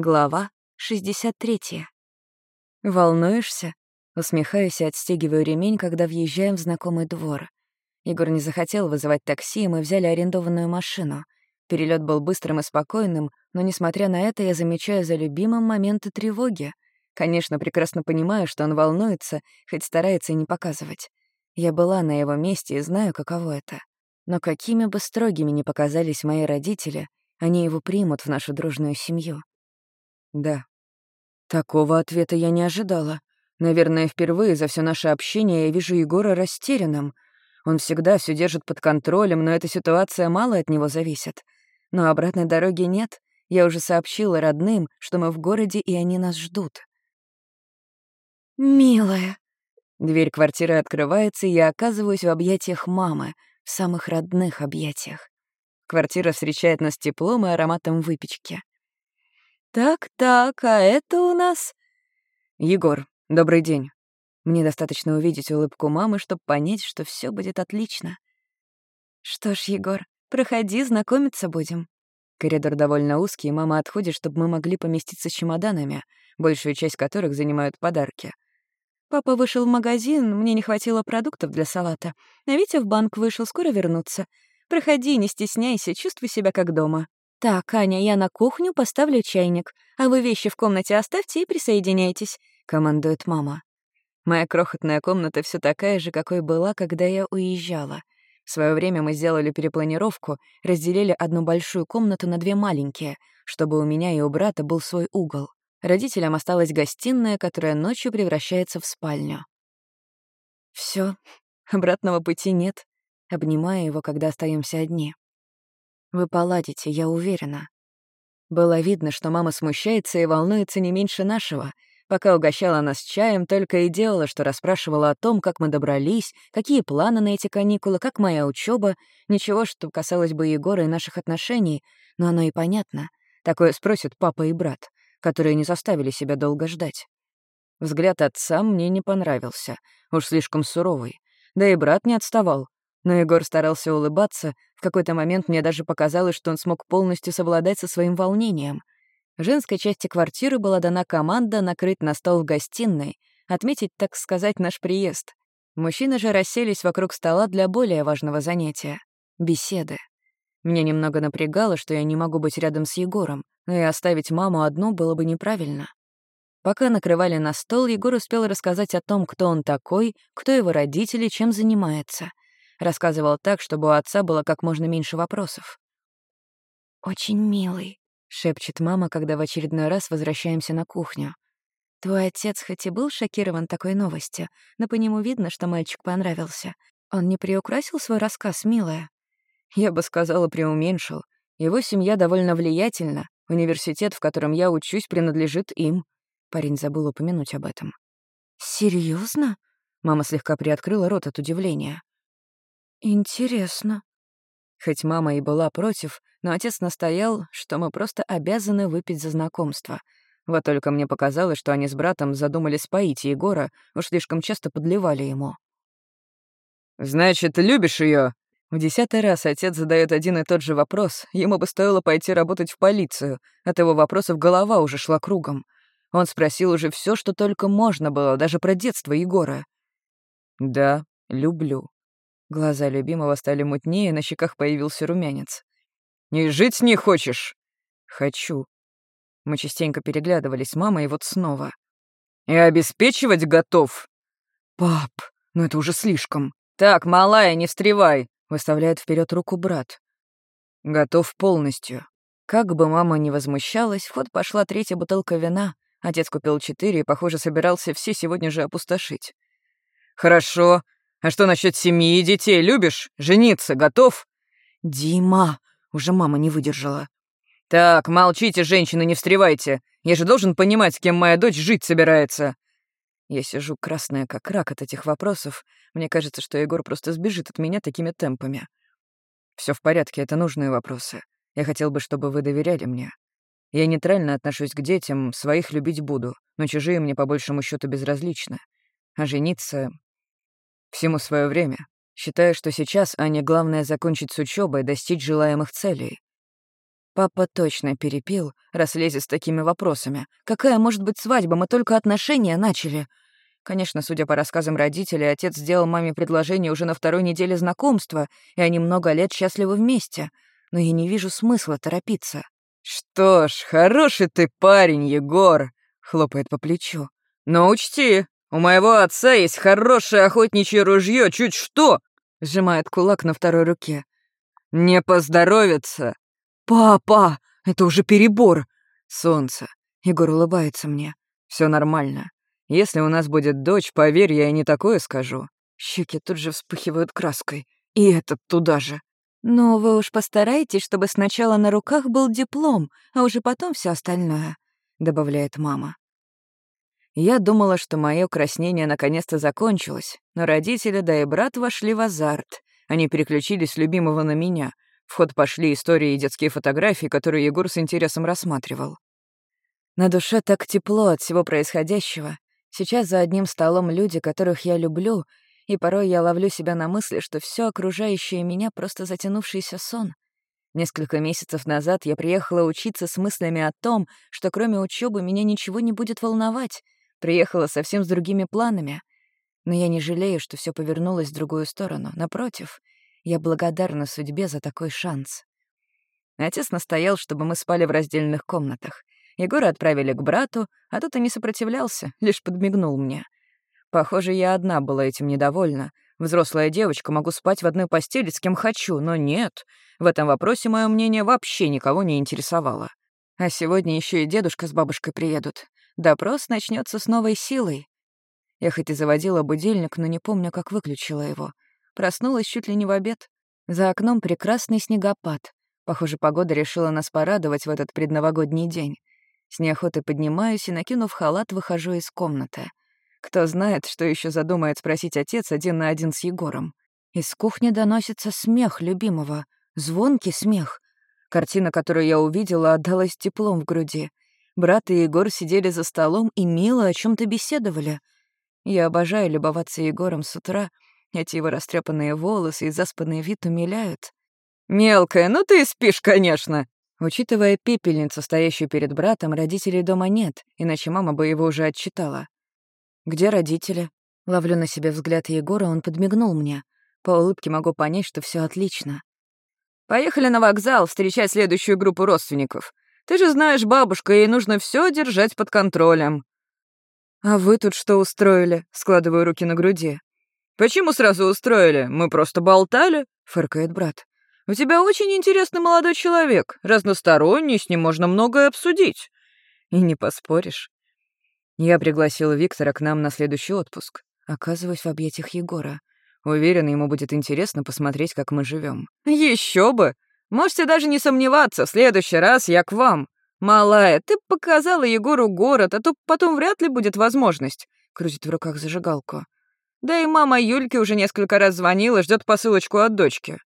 Глава 63. «Волнуешься?» Усмехаюсь и отстегиваю ремень, когда въезжаем в знакомый двор. Егор не захотел вызывать такси, и мы взяли арендованную машину. Перелет был быстрым и спокойным, но, несмотря на это, я замечаю за любимым моменты тревоги. Конечно, прекрасно понимаю, что он волнуется, хоть старается и не показывать. Я была на его месте и знаю, каково это. Но какими бы строгими ни показались мои родители, они его примут в нашу дружную семью. Да. Такого ответа я не ожидала. Наверное, впервые за все наше общение я вижу Егора растерянным. Он всегда все держит под контролем, но эта ситуация мало от него зависит. Но обратной дороги нет. Я уже сообщила родным, что мы в городе, и они нас ждут. «Милая». Дверь квартиры открывается, и я оказываюсь в объятиях мамы, в самых родных объятиях. Квартира встречает нас теплом и ароматом выпечки. «Так-так, а это у нас...» «Егор, добрый день. Мне достаточно увидеть улыбку мамы, чтобы понять, что все будет отлично». «Что ж, Егор, проходи, знакомиться будем». Коридор довольно узкий, и мама отходит, чтобы мы могли поместиться с чемоданами, большую часть которых занимают подарки. Папа вышел в магазин, мне не хватило продуктов для салата. А Витя в банк вышел, скоро вернуться. Проходи, не стесняйся, чувствуй себя как дома. «Так, Аня, я на кухню поставлю чайник, а вы вещи в комнате оставьте и присоединяйтесь», — командует мама. Моя крохотная комната все такая же, какой была, когда я уезжала. В свое время мы сделали перепланировку, разделили одну большую комнату на две маленькие, чтобы у меня и у брата был свой угол. Родителям осталась гостиная, которая ночью превращается в спальню. Все, обратного пути нет. Обнимаю его, когда остаемся одни. Вы поладите, я уверена. Было видно, что мама смущается и волнуется не меньше нашего. Пока угощала нас чаем, только и делала, что расспрашивала о том, как мы добрались, какие планы на эти каникулы, как моя учеба, ничего, что касалось бы Егора и наших отношений, но оно и понятно. Такое спросят папа и брат, которые не заставили себя долго ждать. Взгляд отца мне не понравился, уж слишком суровый. Да и брат не отставал, но Егор старался улыбаться. В какой-то момент мне даже показалось, что он смог полностью совладать со своим волнением. В женской части квартиры была дана команда накрыть на стол в гостиной, отметить, так сказать, наш приезд. Мужчины же расселись вокруг стола для более важного занятия — беседы. Меня немного напрягало, что я не могу быть рядом с Егором, но и оставить маму одну было бы неправильно. Пока накрывали на стол, Егор успел рассказать о том, кто он такой, кто его родители, чем занимается. Рассказывал так, чтобы у отца было как можно меньше вопросов. «Очень милый», — шепчет мама, когда в очередной раз возвращаемся на кухню. «Твой отец хоть и был шокирован такой новостью, но по нему видно, что мальчик понравился. Он не приукрасил свой рассказ, милая?» Я бы сказала, преуменьшил. Его семья довольно влиятельна. Университет, в котором я учусь, принадлежит им. Парень забыл упомянуть об этом. Серьезно? Мама слегка приоткрыла рот от удивления. «Интересно». Хоть мама и была против, но отец настоял, что мы просто обязаны выпить за знакомство. Вот только мне показалось, что они с братом задумали споить Егора, уж слишком часто подливали ему. «Значит, любишь ее? В десятый раз отец задает один и тот же вопрос. Ему бы стоило пойти работать в полицию. От его вопросов голова уже шла кругом. Он спросил уже все, что только можно было, даже про детство Егора. «Да, люблю», Глаза любимого стали мутнее, на щеках появился румянец. «Не жить с ней хочешь?» «Хочу». Мы частенько переглядывались с мамой, и вот снова. «И обеспечивать готов?» «Пап, ну это уже слишком». «Так, малая, не встревай!» — выставляет вперед руку брат. «Готов полностью». Как бы мама ни возмущалась, в ход пошла третья бутылка вина. Отец купил четыре и, похоже, собирался все сегодня же опустошить. «Хорошо, а что насчет семьи и детей? Любишь? Жениться готов?» «Дима!» — уже мама не выдержала. «Так, молчите, женщины, не встревайте. Я же должен понимать, с кем моя дочь жить собирается». Я сижу красная как рак от этих вопросов. Мне кажется, что Егор просто сбежит от меня такими темпами. Все в порядке, это нужные вопросы. Я хотел бы, чтобы вы доверяли мне. Я нейтрально отношусь к детям, своих любить буду, но чужие мне по большему счету безразличны. А жениться Всему свое время. Считаю, что сейчас Ане главное закончить с учебой, достичь желаемых целей. Папа точно перепил, раз с такими вопросами. Какая может быть свадьба? Мы только отношения начали. Конечно, судя по рассказам родителей, отец сделал маме предложение уже на второй неделе знакомства, и они много лет счастливы вместе. Но я не вижу смысла торопиться. «Что ж, хороший ты парень, Егор!» — хлопает по плечу. «Но учти, у моего отца есть хорошее охотничье ружье, чуть что!» — сжимает кулак на второй руке. «Не поздоровится!» «Папа, это уже перебор!» «Солнце!» — Егор улыбается мне. Все нормально. Если у нас будет дочь, поверь, я и не такое скажу». Щеки тут же вспыхивают краской. И этот туда же. «Но вы уж постарайтесь, чтобы сначала на руках был диплом, а уже потом все остальное», — добавляет мама. Я думала, что мое краснение наконец-то закончилось, но родители, да и брат вошли в азарт. Они переключились с любимого на меня. В ход пошли истории и детские фотографии, которые Егор с интересом рассматривал. На душе так тепло от всего происходящего, Сейчас за одним столом люди, которых я люблю, и порой я ловлю себя на мысли, что все окружающее меня — просто затянувшийся сон. Несколько месяцев назад я приехала учиться с мыслями о том, что кроме учебы меня ничего не будет волновать. Приехала совсем с другими планами. Но я не жалею, что все повернулось в другую сторону. Напротив, я благодарна судьбе за такой шанс. Отец настоял, чтобы мы спали в раздельных комнатах. Егора отправили к брату, а тот и не сопротивлялся, лишь подмигнул мне. Похоже, я одна была этим недовольна. Взрослая девочка, могу спать в одной постели с кем хочу, но нет. В этом вопросе мое мнение вообще никого не интересовало. А сегодня еще и дедушка с бабушкой приедут. Допрос начнется с новой силой. Я хоть и заводила будильник, но не помню, как выключила его. Проснулась чуть ли не в обед. За окном прекрасный снегопад. Похоже, погода решила нас порадовать в этот предновогодний день. С неохотой поднимаюсь и, накинув халат, выхожу из комнаты. Кто знает, что еще задумает спросить отец один на один с Егором. Из кухни доносится смех любимого, звонкий смех. Картина, которую я увидела, отдалась теплом в груди. Брат и Егор сидели за столом и мило о чем то беседовали. Я обожаю любоваться Егором с утра. Эти его растрепанные волосы и заспанный вид умиляют. «Мелкая, ну ты и спишь, конечно!» Учитывая пепельницу, стоящую перед братом, родителей дома нет, иначе мама бы его уже отчитала. «Где родители?» Ловлю на себе взгляд Егора, он подмигнул мне. По улыбке могу понять, что все отлично. «Поехали на вокзал встречать следующую группу родственников. Ты же знаешь, бабушка, ей нужно все держать под контролем». «А вы тут что устроили?» — складываю руки на груди. «Почему сразу устроили? Мы просто болтали», — фыркает брат. У тебя очень интересный молодой человек, разносторонний, с ним можно многое обсудить. И не поспоришь. Я пригласила Виктора к нам на следующий отпуск. Оказываюсь в объятиях Егора. Уверен, ему будет интересно посмотреть, как мы живем. Еще бы! Можете даже не сомневаться, в следующий раз я к вам. Малая, ты показала Егору город, а то потом вряд ли будет возможность. Крутит в руках зажигалку. Да и мама Юльки уже несколько раз звонила, ждет посылочку от дочки.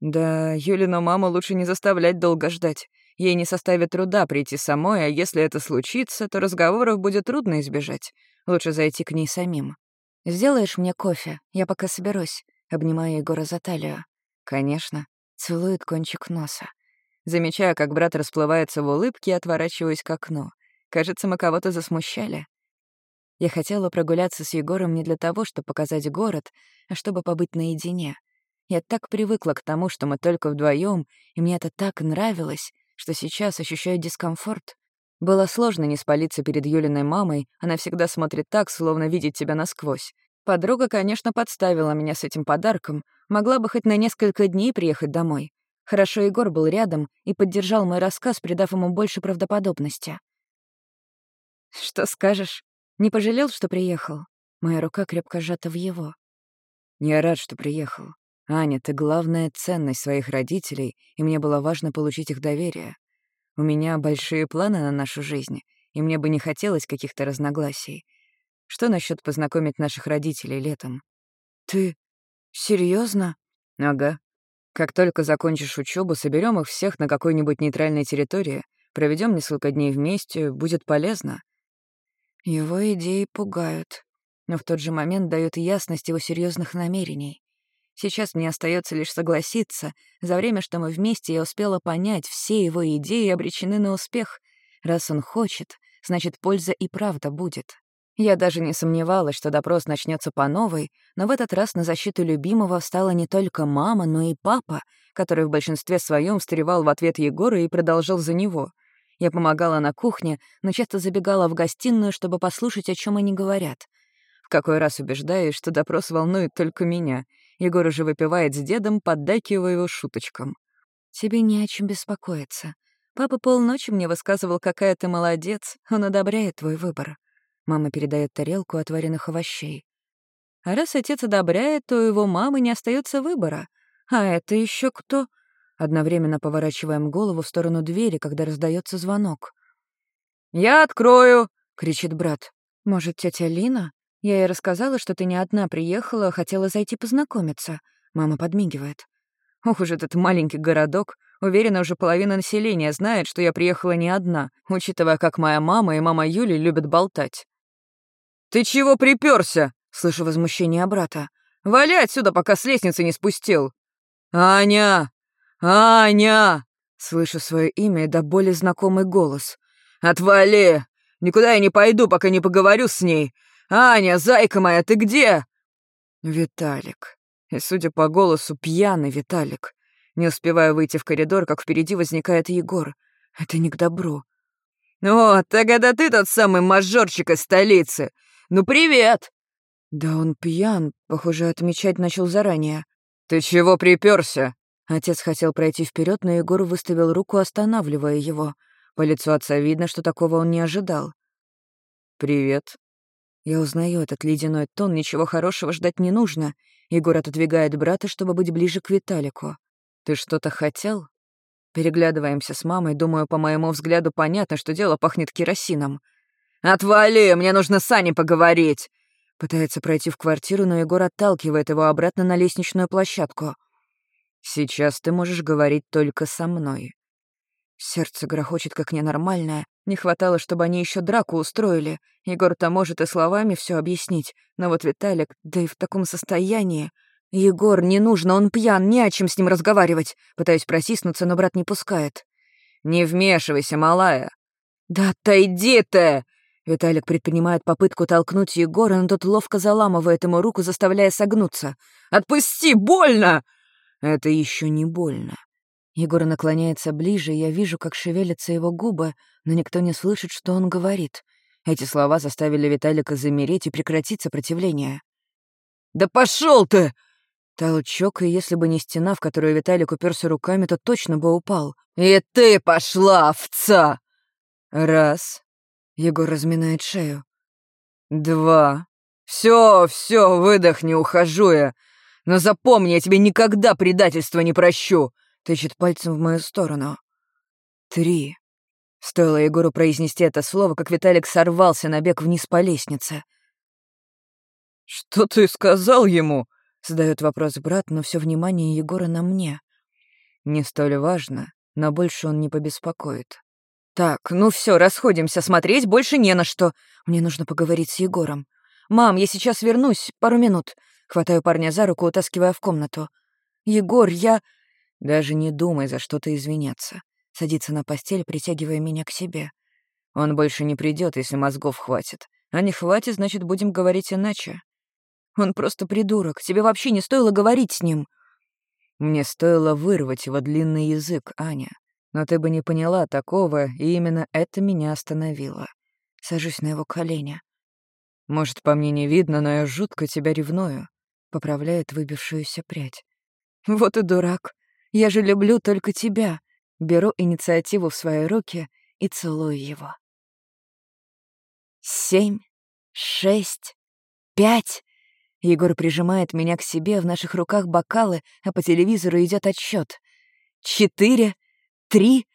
Да, Юлину маму лучше не заставлять долго ждать. Ей не составит труда прийти самой, а если это случится, то разговоров будет трудно избежать. Лучше зайти к ней самим. «Сделаешь мне кофе? Я пока соберусь», — обнимаю Егора за талию. «Конечно». Целует кончик носа. Замечаю, как брат расплывается в улыбке отворачиваюсь к окну. Кажется, мы кого-то засмущали. Я хотела прогуляться с Егором не для того, чтобы показать город, а чтобы побыть наедине — я так привыкла к тому, что мы только вдвоем, и мне это так нравилось, что сейчас ощущаю дискомфорт. Было сложно не спалиться перед Юлиной мамой, она всегда смотрит так, словно видит тебя насквозь. Подруга, конечно, подставила меня с этим подарком, могла бы хоть на несколько дней приехать домой. Хорошо, Егор был рядом и поддержал мой рассказ, придав ему больше правдоподобности. «Что скажешь? Не пожалел, что приехал?» Моя рука крепко сжата в его. «Я рад, что приехал. «Аня, ты главная ценность своих родителей, и мне было важно получить их доверие. У меня большие планы на нашу жизнь, и мне бы не хотелось каких-то разногласий. Что насчет познакомить наших родителей летом?» «Ты серьезно? «Ага. Как только закончишь учебу, соберем их всех на какой-нибудь нейтральной территории, проведем несколько дней вместе, будет полезно». Его идеи пугают, но в тот же момент дают ясность его серьезных намерений. Сейчас мне остается лишь согласиться. За время, что мы вместе, я успела понять, все его идеи обречены на успех. Раз он хочет, значит, польза и правда будет. Я даже не сомневалась, что допрос начнется по новой, но в этот раз на защиту любимого встала не только мама, но и папа, который в большинстве своем встревал в ответ Егора и продолжал за него. Я помогала на кухне, но часто забегала в гостиную, чтобы послушать, о чем они говорят. В какой раз убеждаюсь, что допрос волнует только меня. Егор уже выпивает с дедом, поддакивая его шуточкам. «Тебе не о чем беспокоиться. Папа полночи мне высказывал, какая ты молодец, он одобряет твой выбор». Мама передает тарелку отваренных овощей. А раз отец одобряет, то его мамы не остается выбора. А это еще кто? Одновременно поворачиваем голову в сторону двери, когда раздается звонок. «Я открою!» — кричит брат. «Может, тетя Лина? Я ей рассказала, что ты не одна приехала, хотела зайти познакомиться». Мама подмигивает. «Ох уж этот маленький городок. Уверена, уже половина населения знает, что я приехала не одна, учитывая, как моя мама и мама Юли любят болтать». «Ты чего припёрся?» — слышу возмущение брата. «Вали отсюда, пока с лестницы не спустил!» «Аня! Аня!» — слышу свое имя и до боли знакомый голос. «Отвали! Никуда я не пойду, пока не поговорю с ней! Аня, зайка моя, ты где?» Виталик. И, судя по голосу, пьяный Виталик. Не успеваю выйти в коридор, как впереди возникает Егор. Это не к добру. «О, это ты тот самый мажорчик из столицы! «Ну, привет!» Да он пьян, похоже, отмечать начал заранее. «Ты чего припёрся?» Отец хотел пройти вперед, но Егор выставил руку, останавливая его. По лицу отца видно, что такого он не ожидал. «Привет». Я узнаю этот ледяной тон, ничего хорошего ждать не нужно. Егор отодвигает брата, чтобы быть ближе к Виталику. «Ты что-то хотел?» Переглядываемся с мамой, думаю, по моему взгляду понятно, что дело пахнет керосином. «Отвали, мне нужно с Аней поговорить!» Пытается пройти в квартиру, но Егор отталкивает его обратно на лестничную площадку. «Сейчас ты можешь говорить только со мной». Сердце грохочет как ненормальное. Не хватало, чтобы они еще драку устроили. Егор-то может и словами все объяснить, но вот Виталик, да и в таком состоянии... «Егор, не нужно, он пьян, не о чем с ним разговаривать». Пытаюсь просиснуться, но брат не пускает. «Не вмешивайся, малая». «Да отойди ты!» Виталик предпринимает попытку толкнуть Егора, но тот ловко заламывает ему руку, заставляя согнуться. «Отпусти! Больно!» «Это еще не больно». Егор наклоняется ближе, и я вижу, как шевелятся его губы, но никто не слышит, что он говорит. Эти слова заставили Виталика замереть и прекратить сопротивление. «Да пошел ты!» Толчок, и если бы не стена, в которую Виталик уперся руками, то точно бы упал. «И ты пошла, овца!» Раз, Егор разминает шею. «Два. Все, все, выдохни, ухожу я. Но запомни, я тебе никогда предательства не прощу!» Тычет пальцем в мою сторону. «Три». Стоило Егору произнести это слово, как Виталик сорвался на бег вниз по лестнице. «Что ты сказал ему?» — задает вопрос брат, но все внимание Егора на мне. Не столь важно, но больше он не побеспокоит. «Так, ну все, расходимся, смотреть больше не на что. Мне нужно поговорить с Егором. Мам, я сейчас вернусь, пару минут». Хватаю парня за руку, утаскивая в комнату. «Егор, я...» «Даже не думай за что-то извиняться». Садится на постель, притягивая меня к себе. «Он больше не придет, если мозгов хватит. А не хватит, значит, будем говорить иначе». «Он просто придурок. Тебе вообще не стоило говорить с ним». Мне стоило вырвать его длинный язык, Аня. Но ты бы не поняла такого, и именно это меня остановило. Сажусь на его колени. Может, по мне не видно, но я жутко тебя ревную. Поправляет выбившуюся прядь. Вот и дурак. Я же люблю только тебя. Беру инициативу в свои руки и целую его. Семь, шесть, пять. Егор прижимает меня к себе, в наших руках бокалы, а по телевизору идет отсчет. Четыре, Три?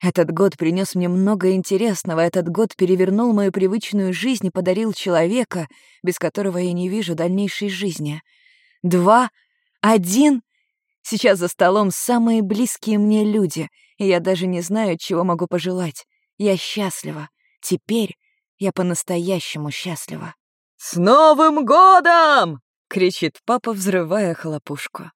Этот год принес мне много интересного, этот год перевернул мою привычную жизнь и подарил человека, без которого я не вижу дальнейшей жизни. Два? Один? Сейчас за столом самые близкие мне люди, и я даже не знаю, чего могу пожелать. Я счастлива. Теперь я по-настоящему счастлива. «С Новым годом!» кричит папа, взрывая хлопушку.